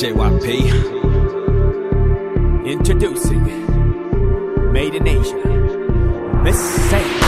JYP. Introducing Made in Asia. Miss Sam.